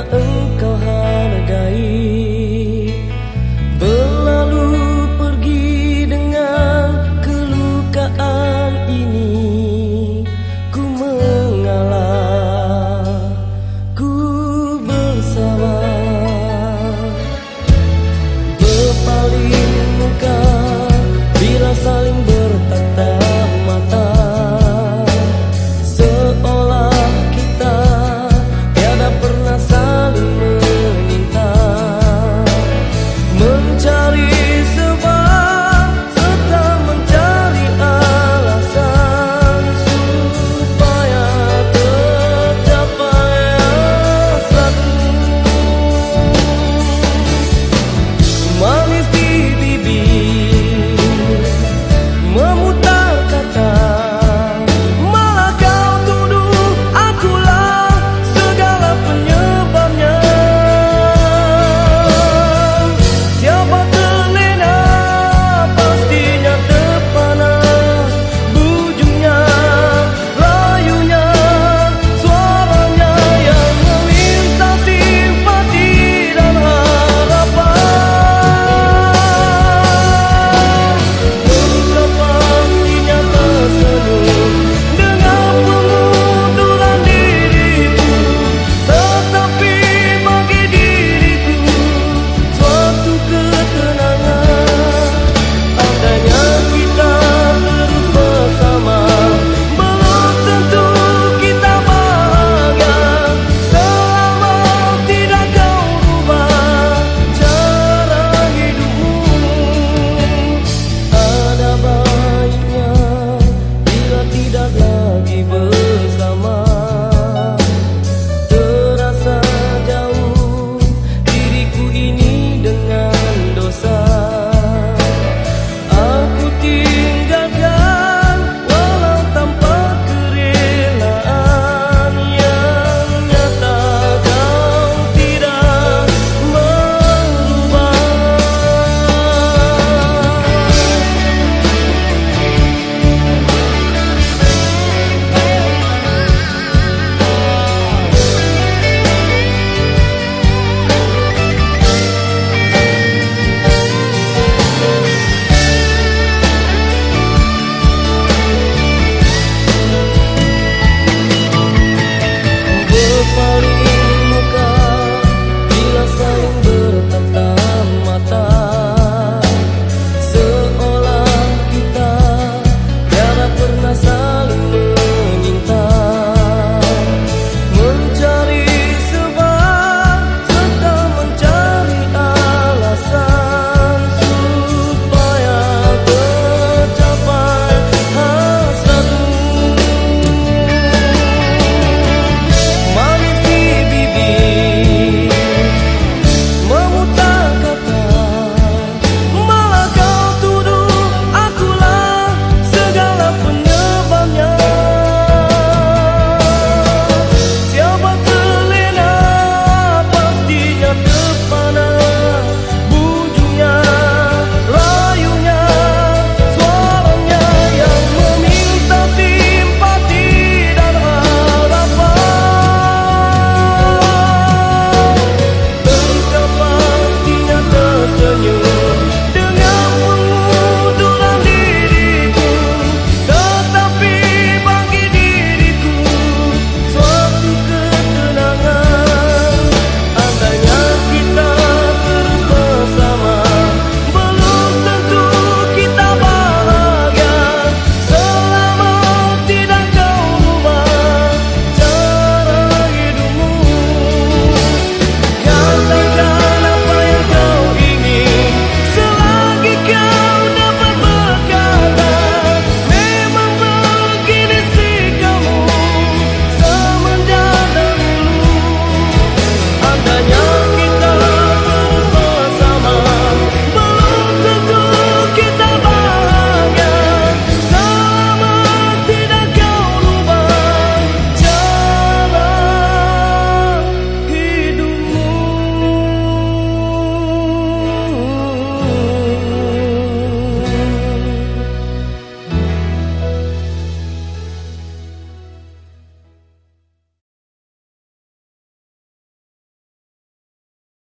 Oh.